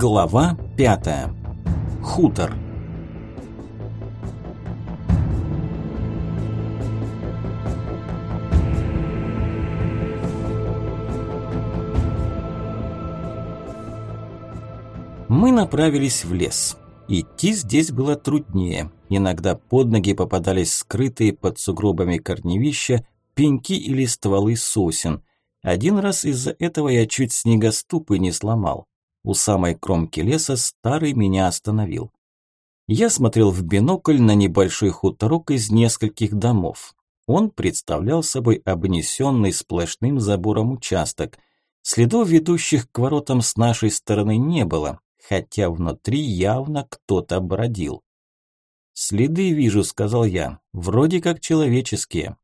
Глава пятая. Хутор. Мы направились в лес. Идти здесь было труднее. Иногда под ноги попадались скрытые под сугробами корневища, пеньки или стволы сосен. Один раз из-за этого я чуть снегоступы не сломал. У самой кромки леса старый меня остановил. Я смотрел в бинокль на небольшой хуторок из нескольких домов. Он представлял собой обнесенный сплошным забором участок. Следов, ведущих к воротам с нашей стороны, не было, хотя внутри явно кто-то бродил. «Следы вижу», – сказал я, – «вроде как человеческие».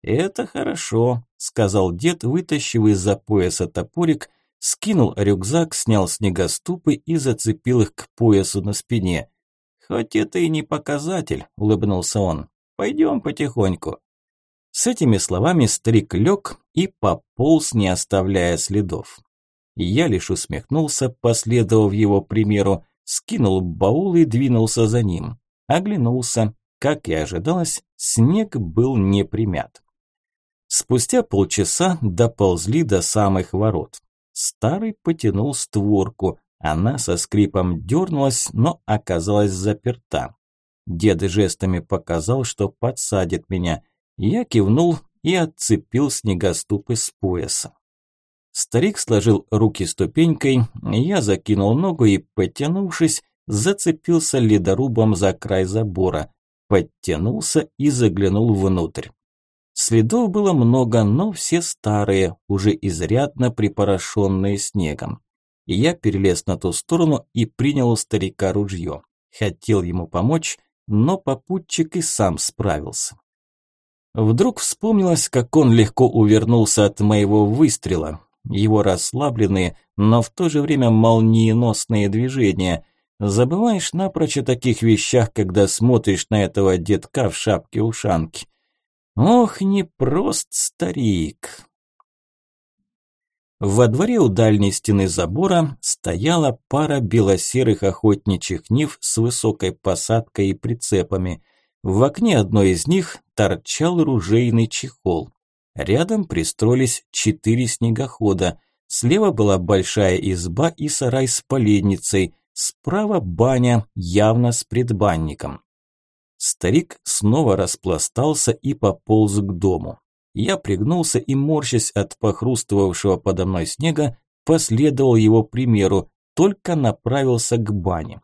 «Это хорошо», – сказал дед, вытащив из-за пояса топорик скинул рюкзак, снял снегоступы и зацепил их к поясу на спине. «Хоть это и не показатель», – улыбнулся он. «Пойдем потихоньку». С этими словами старик лег и пополз, не оставляя следов. Я лишь усмехнулся, последовав его примеру, скинул баул и двинулся за ним. Оглянулся. Как и ожидалось, снег был не примят. Спустя полчаса доползли до самых ворот. Старый потянул створку. Она со скрипом дернулась, но оказалась заперта. Дед жестами показал, что подсадит меня. Я кивнул и отцепил снегоступы с пояса. Старик сложил руки ступенькой, я закинул ногу и, подтянувшись, зацепился ледорубом за край забора, подтянулся и заглянул внутрь. Следов было много, но все старые, уже изрядно припорошенные снегом. И я перелез на ту сторону и принял у старика ружье. Хотел ему помочь, но попутчик и сам справился. Вдруг вспомнилось, как он легко увернулся от моего выстрела. Его расслабленные, но в то же время молниеносные движения. Забываешь напрочь о таких вещах, когда смотришь на этого детка в шапке-ушанке. Ох, не прост старик. Во дворе у дальней стены забора стояла пара белосерых охотничьих нив с высокой посадкой и прицепами. В окне одной из них торчал ружейный чехол. Рядом пристроились четыре снегохода. Слева была большая изба и сарай с поленницей. Справа баня, явно с предбанником. Старик снова распластался и пополз к дому. Я пригнулся и, морщась от похрустывавшего подо мной снега, последовал его примеру, только направился к бане.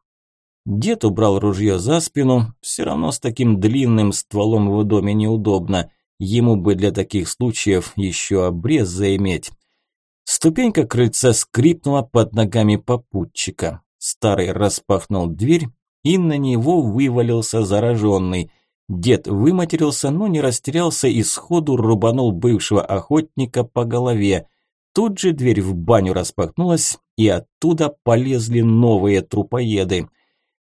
Дед убрал ружье за спину, все равно с таким длинным стволом в доме неудобно, ему бы для таких случаев еще обрез заиметь. Ступенька крыльца скрипнула под ногами попутчика. Старый распахнул дверь и на него вывалился зараженный. Дед выматерился, но не растерялся и сходу рубанул бывшего охотника по голове. Тут же дверь в баню распахнулась, и оттуда полезли новые трупоеды.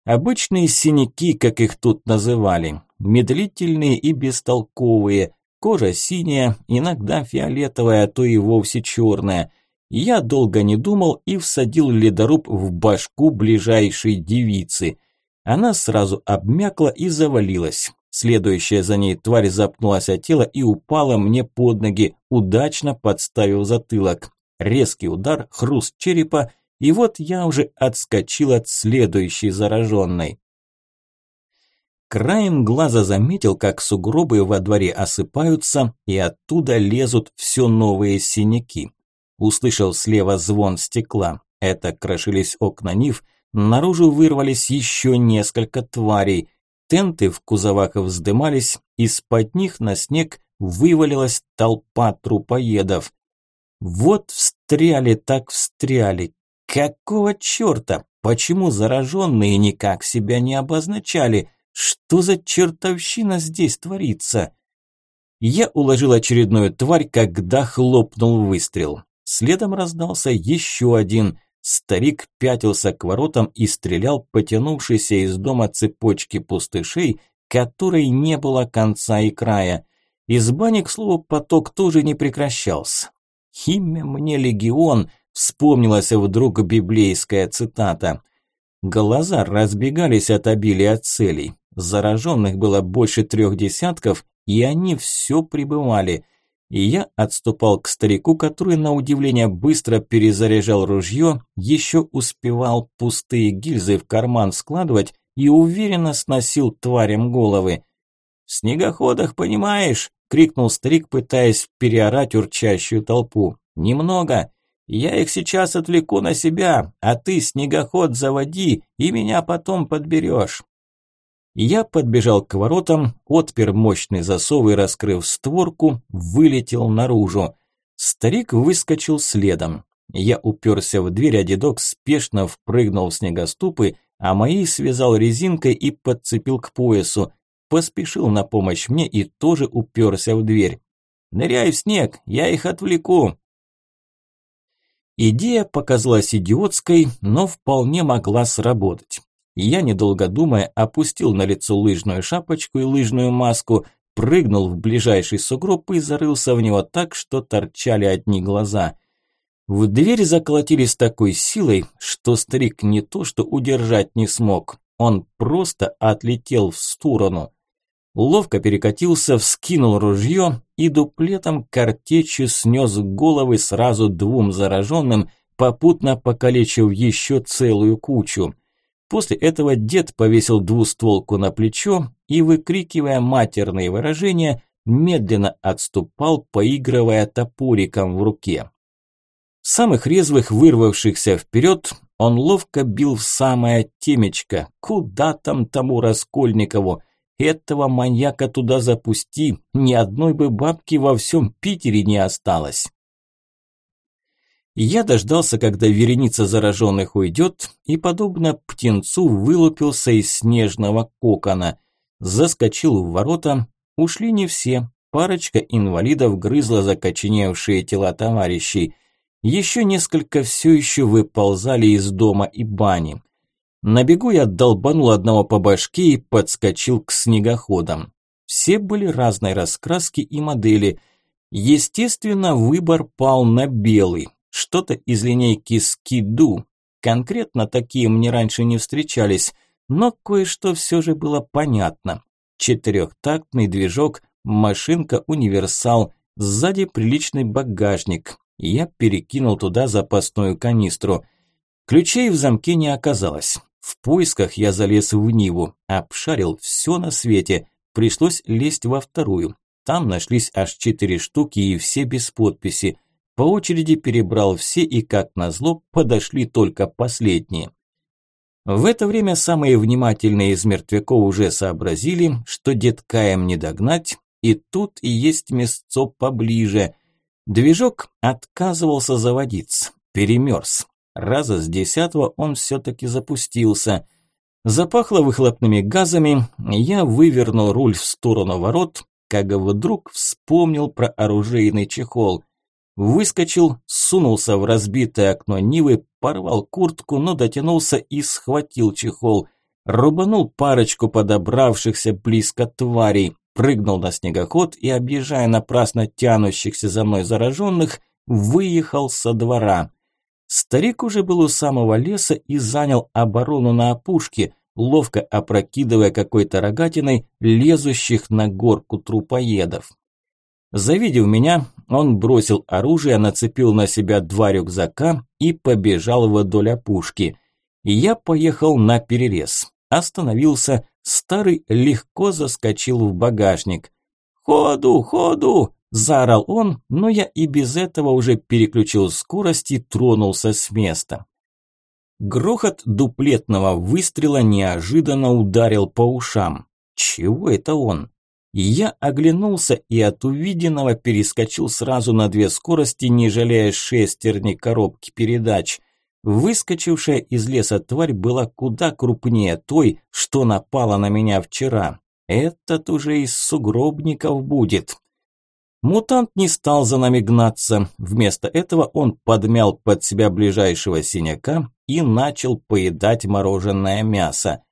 Обычные синяки, как их тут называли, медлительные и бестолковые, кожа синяя, иногда фиолетовая, а то и вовсе черная. Я долго не думал и всадил ледоруб в башку ближайшей девицы – она сразу обмякла и завалилась. Следующая за ней тварь запнулась от тела и упала мне под ноги, удачно подставив затылок. Резкий удар, хруст черепа, и вот я уже отскочил от следующей зараженной. Краем глаза заметил, как сугробы во дворе осыпаются, и оттуда лезут все новые синяки. Услышал слева звон стекла. Это крошились окна Нив, Наружу вырвались еще несколько тварей. Тенты в кузовах вздымались, из-под них на снег вывалилась толпа трупоедов. Вот встряли так встряли. Какого черта? Почему зараженные никак себя не обозначали? Что за чертовщина здесь творится? Я уложил очередную тварь, когда хлопнул выстрел. Следом раздался еще один – Старик пятился к воротам и стрелял потянувшейся из дома цепочки пустышей, которой не было конца и края. Из бани, к слову, поток тоже не прекращался. Имя мне легион, вспомнилась вдруг библейская цитата. Глаза разбегались от обилия целей. Зараженных было больше трех десятков, и они все пребывали. И я отступал к старику, который, на удивление, быстро перезаряжал ружье, еще успевал пустые гильзы в карман складывать и уверенно сносил тварям головы. «В снегоходах, понимаешь?» – крикнул старик, пытаясь переорать урчащую толпу. «Немного. Я их сейчас отвлеку на себя, а ты снегоход заводи и меня потом подберешь». Я подбежал к воротам, отпер мощный засов и, раскрыв створку, вылетел наружу. Старик выскочил следом. Я уперся в дверь, а дедок спешно впрыгнул в снегоступы, а мои связал резинкой и подцепил к поясу. Поспешил на помощь мне и тоже уперся в дверь. «Ныряй в снег, я их отвлеку!» Идея показалась идиотской, но вполне могла сработать. Я, недолго думая, опустил на лицо лыжную шапочку и лыжную маску, прыгнул в ближайший сугроб и зарылся в него так, что торчали одни глаза. В дверь заколотили с такой силой, что старик не то что удержать не смог, он просто отлетел в сторону. Ловко перекатился, вскинул ружье и дуплетом картечью снес головы сразу двум зараженным, попутно покалечив еще целую кучу. После этого дед повесил двустволку на плечо и, выкрикивая матерные выражения, медленно отступал, поигрывая топориком в руке. Самых резвых, вырвавшихся вперед, он ловко бил в самое темечко. Куда там тому Раскольникову? Этого маньяка туда запусти, ни одной бы бабки во всем Питере не осталось. Я дождался, когда вереница зараженных уйдет, и, подобно птенцу, вылупился из снежного кокона. Заскочил в ворота, ушли не все, парочка инвалидов грызла закоченевшие тела товарищей. Еще несколько все еще выползали из дома и бани. На бегу я долбанул одного по башке и подскочил к снегоходам. Все были разной раскраски и модели. Естественно, выбор пал на белый что-то из линейки Скиду. Конкретно такие мне раньше не встречались, но кое-что все же было понятно. Четырехтактный движок, машинка-универсал, сзади приличный багажник. Я перекинул туда запасную канистру. Ключей в замке не оказалось. В поисках я залез в Ниву, обшарил все на свете. Пришлось лезть во вторую. Там нашлись аж четыре штуки и все без подписи. По очереди перебрал все и, как назло, подошли только последние. В это время самые внимательные из мертвяков уже сообразили, что деткаем не догнать, и тут и есть местцо поближе. Движок отказывался заводиться, перемерз. Раза с десятого он все-таки запустился. Запахло выхлопными газами, я вывернул руль в сторону ворот, как вдруг вспомнил про оружейный чехол. Выскочил, сунулся в разбитое окно Нивы, порвал куртку, но дотянулся и схватил чехол. Рубанул парочку подобравшихся близко тварей, прыгнул на снегоход и, объезжая напрасно тянущихся за мной зараженных, выехал со двора. Старик уже был у самого леса и занял оборону на опушке, ловко опрокидывая какой-то рогатиной лезущих на горку трупоедов. Завидев меня, он бросил оружие, нацепил на себя два рюкзака и побежал вдоль опушки. Я поехал на перерез. Остановился, старый легко заскочил в багажник. «Ходу, ходу!» – заорал он, но я и без этого уже переключил скорость и тронулся с места. Грохот дуплетного выстрела неожиданно ударил по ушам. Чего это он? Я оглянулся и от увиденного перескочил сразу на две скорости, не жалея шестерни коробки передач. Выскочившая из леса тварь была куда крупнее той, что напала на меня вчера. Этот уже из сугробников будет. Мутант не стал за нами гнаться. Вместо этого он подмял под себя ближайшего синяка и начал поедать мороженое мясо.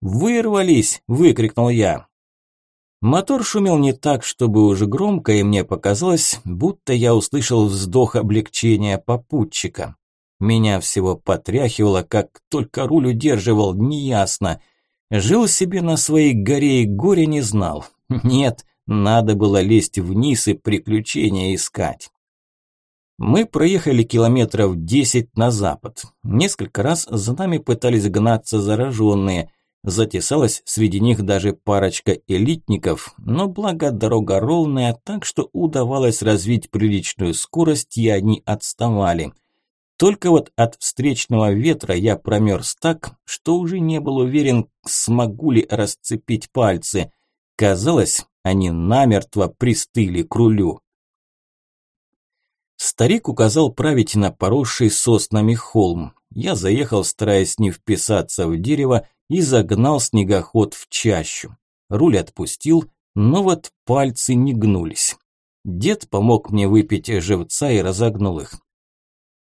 «Вырвались!» – выкрикнул я. Мотор шумел не так, чтобы уже громко, и мне показалось, будто я услышал вздох облегчения попутчика. Меня всего потряхивало, как только руль удерживал, неясно. Жил себе на своей горе и горе не знал. Нет, надо было лезть вниз и приключения искать. Мы проехали километров десять на запад. Несколько раз за нами пытались гнаться зараженные. Затесалась среди них даже парочка элитников, но благо дорога ровная, так что удавалось развить приличную скорость, и они отставали. Только вот от встречного ветра я промерз так, что уже не был уверен, смогу ли расцепить пальцы. Казалось, они намертво пристыли к рулю. Старик указал править на поросший соснами холм. Я заехал, стараясь не вписаться в дерево, и загнал снегоход в чащу. Руль отпустил, но вот пальцы не гнулись. Дед помог мне выпить живца и разогнул их.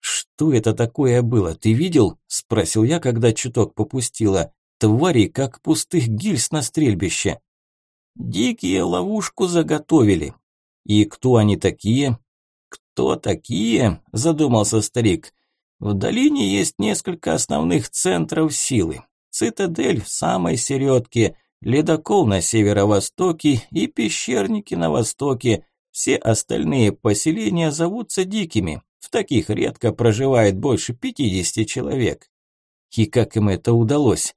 «Что это такое было, ты видел?» – спросил я, когда чуток попустила. «Твари, как пустых гильз на стрельбище». «Дикие ловушку заготовили». «И кто они такие?» «Кто такие?» – задумался старик. «В долине есть несколько основных центров силы. Цитадель в самой середке, ледокол на северо-востоке и пещерники на востоке. Все остальные поселения зовутся дикими. В таких редко проживает больше 50 человек. И как им это удалось?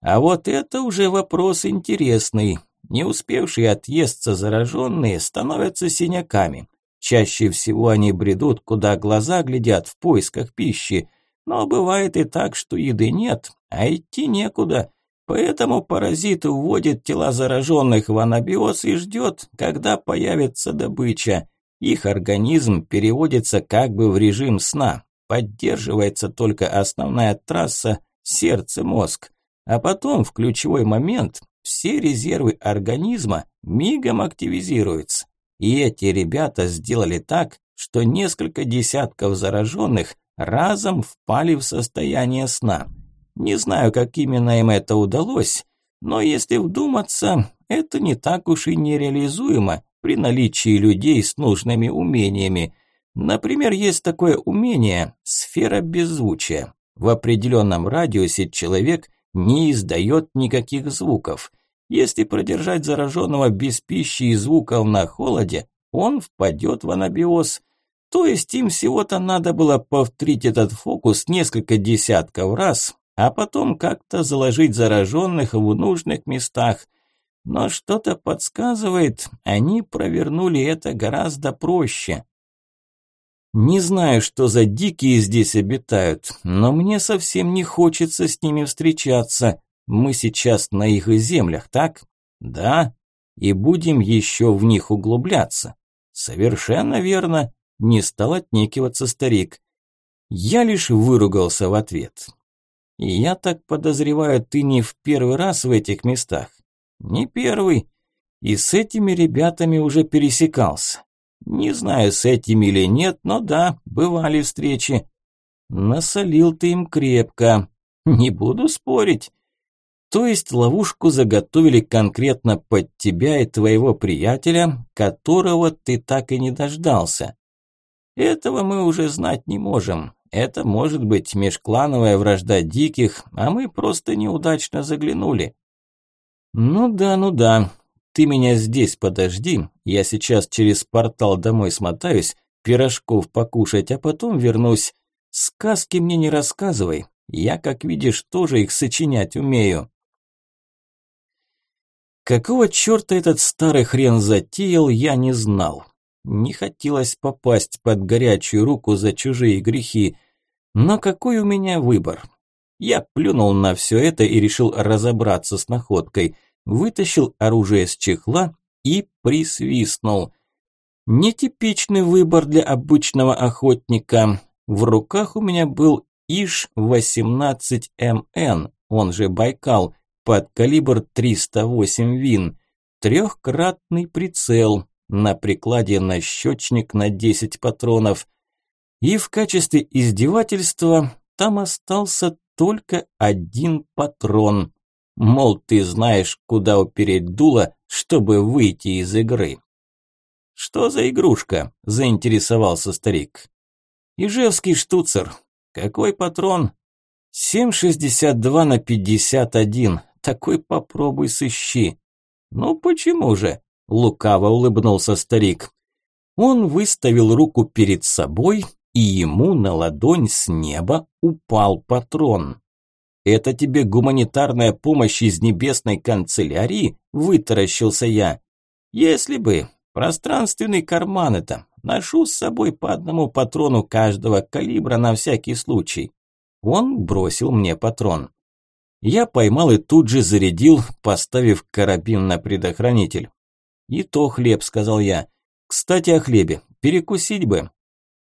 А вот это уже вопрос интересный. Не успевшие отъесться зараженные становятся синяками. Чаще всего они бредут, куда глаза глядят в поисках пищи. Но бывает и так, что еды нет, а идти некуда. Поэтому паразит уводит тела зараженных в анабиоз и ждет, когда появится добыча. Их организм переводится как бы в режим сна. Поддерживается только основная трасса сердце-мозг. А потом в ключевой момент все резервы организма мигом активизируются. И эти ребята сделали так, что несколько десятков зараженных разом впали в состояние сна. Не знаю, как именно им это удалось, но если вдуматься, это не так уж и нереализуемо при наличии людей с нужными умениями. Например, есть такое умение – сфера беззвучия. В определенном радиусе человек не издает никаких звуков. Если продержать зараженного без пищи и звуков на холоде, он впадет в анабиоз – то есть им всего-то надо было повторить этот фокус несколько десятков раз, а потом как-то заложить зараженных в нужных местах. Но что-то подсказывает, они провернули это гораздо проще. Не знаю, что за дикие здесь обитают, но мне совсем не хочется с ними встречаться. Мы сейчас на их землях, так? Да. И будем еще в них углубляться. Совершенно верно. Не стал отнекиваться старик. Я лишь выругался в ответ. «Я так подозреваю, ты не в первый раз в этих местах?» «Не первый. И с этими ребятами уже пересекался. Не знаю, с этими или нет, но да, бывали встречи. Насолил ты им крепко. Не буду спорить. То есть ловушку заготовили конкретно под тебя и твоего приятеля, которого ты так и не дождался. Этого мы уже знать не можем. Это может быть межклановая вражда диких, а мы просто неудачно заглянули. Ну да, ну да. Ты меня здесь подожди. Я сейчас через портал домой смотаюсь, пирожков покушать, а потом вернусь. Сказки мне не рассказывай. Я, как видишь, тоже их сочинять умею. Какого черта этот старый хрен затеял, я не знал. Не хотелось попасть под горячую руку за чужие грехи. Но какой у меня выбор? Я плюнул на все это и решил разобраться с находкой. Вытащил оружие с чехла и присвистнул. Нетипичный выбор для обычного охотника. В руках у меня был ИШ-18МН, он же Байкал, под калибр 308 ВИН. Трехкратный прицел, на прикладе нащечник на 10 патронов. И в качестве издевательства там остался только один патрон. Мол, ты знаешь, куда упереть дуло, чтобы выйти из игры. «Что за игрушка?» – заинтересовался старик. «Ижевский штуцер. Какой патрон? 7,62 на 51. Такой попробуй сыщи. Ну почему же? Лукаво улыбнулся старик. Он выставил руку перед собой, и ему на ладонь с неба упал патрон. «Это тебе гуманитарная помощь из небесной канцелярии?» – вытаращился я. «Если бы. Пространственный карман это. Ношу с собой по одному патрону каждого калибра на всякий случай». Он бросил мне патрон. Я поймал и тут же зарядил, поставив карабин на предохранитель. «И то хлеб», – сказал я. «Кстати, о хлебе. Перекусить бы».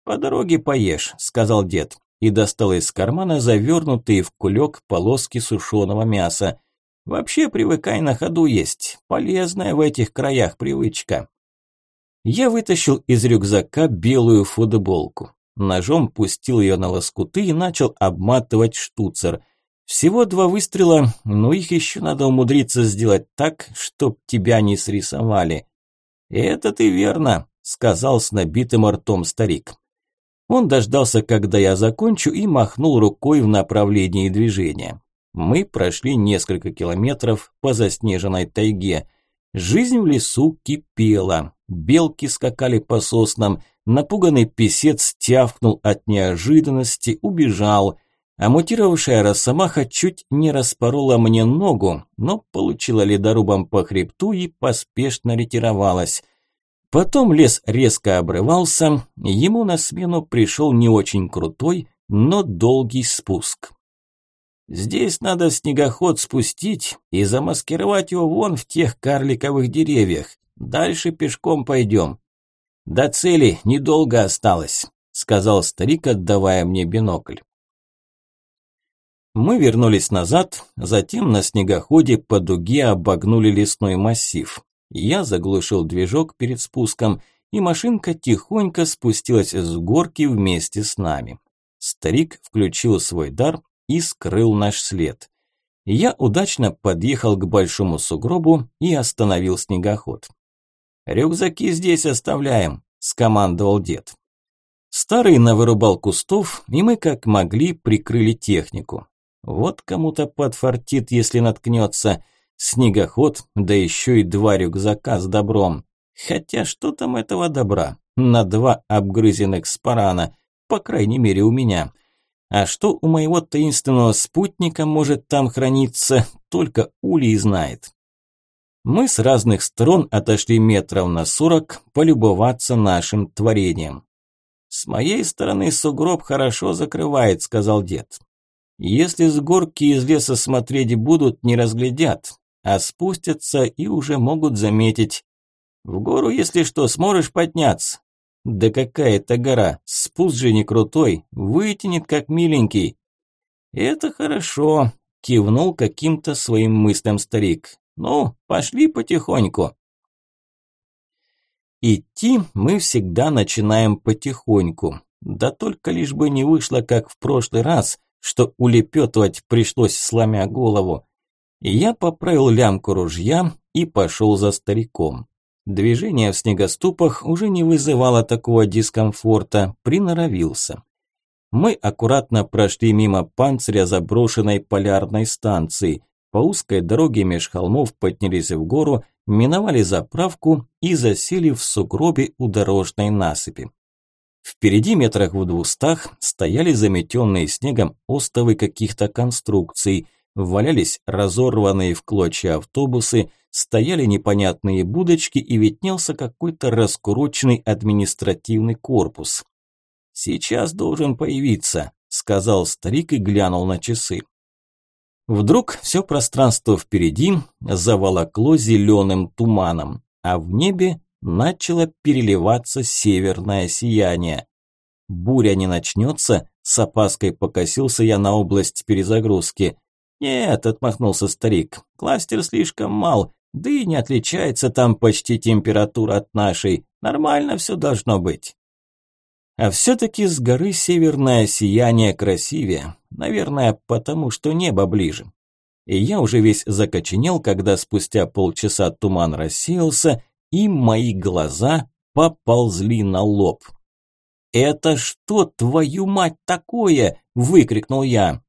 «По дороге поешь», – сказал дед и достал из кармана завернутые в кулек полоски сушеного мяса. «Вообще привыкай на ходу есть. Полезная в этих краях привычка». Я вытащил из рюкзака белую футболку. Ножом пустил ее на лоскуты и начал обматывать штуцер. Всего два выстрела, но их еще надо умудриться сделать так, чтоб тебя не срисовали. «Это ты верно», – сказал с набитым ртом старик. Он дождался, когда я закончу, и махнул рукой в направлении движения. Мы прошли несколько километров по заснеженной тайге. Жизнь в лесу кипела. Белки скакали по соснам, напуганный писец тявкнул от неожиданности, убежал. А мутировавшая росомаха чуть не распорола мне ногу, но получила ледорубом по хребту и поспешно ретировалась. Потом лес резко обрывался, ему на смену пришел не очень крутой, но долгий спуск. Здесь надо снегоход спустить и замаскировать его вон в тех карликовых деревьях. Дальше пешком пойдем. До цели недолго осталось, сказал старик, отдавая мне бинокль. Мы вернулись назад, затем на снегоходе по дуге обогнули лесной массив. Я заглушил движок перед спуском, и машинка тихонько спустилась с горки вместе с нами. Старик включил свой дар и скрыл наш след. Я удачно подъехал к большому сугробу и остановил снегоход. «Рюкзаки здесь оставляем», – скомандовал дед. Старый навырубал кустов, и мы как могли прикрыли технику. Вот кому-то подфартит, если наткнется – снегоход, да еще и два рюкзака с добром. Хотя что там этого добра? На два обгрызенных спарана, по крайней мере у меня. А что у моего таинственного спутника может там храниться, только Улей знает. Мы с разных сторон отошли метров на сорок полюбоваться нашим творением. «С моей стороны сугроб хорошо закрывает», – сказал дед. «Если с горки из леса смотреть будут, не разглядят а спустятся и уже могут заметить. В гору, если что, сможешь подняться. Да какая это гора, спуск же не крутой, вытянет как миленький. Это хорошо, кивнул каким-то своим мыслям старик. Ну, пошли потихоньку. Идти мы всегда начинаем потихоньку. Да только лишь бы не вышло, как в прошлый раз, что улепетывать пришлось, сломя голову. Я поправил лямку ружья и пошел за стариком. Движение в снегоступах уже не вызывало такого дискомфорта, приноровился. Мы аккуратно прошли мимо панциря заброшенной полярной станции. По узкой дороге меж холмов поднялись в гору, миновали заправку и засели в сугробе у дорожной насыпи. Впереди метрах в двухстах стояли заметенные снегом остовы каких-то конструкций – валялись разорванные в клочья автобусы, стояли непонятные будочки и виднелся какой-то раскуроченный административный корпус. «Сейчас должен появиться», – сказал старик и глянул на часы. Вдруг все пространство впереди заволокло зеленым туманом, а в небе начало переливаться северное сияние. Буря не начнется, с опаской покосился я на область перезагрузки. «Нет», – отмахнулся старик, – «кластер слишком мал, да и не отличается там почти температура от нашей. Нормально все должно быть». А все-таки с горы северное сияние красивее. Наверное, потому что небо ближе. И я уже весь закоченел, когда спустя полчаса туман рассеялся, и мои глаза поползли на лоб. «Это что, твою мать, такое?» – выкрикнул я.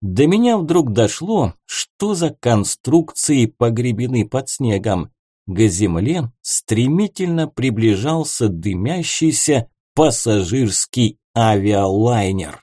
До меня вдруг дошло, что за конструкции погребены под снегом. К земле стремительно приближался дымящийся пассажирский авиалайнер.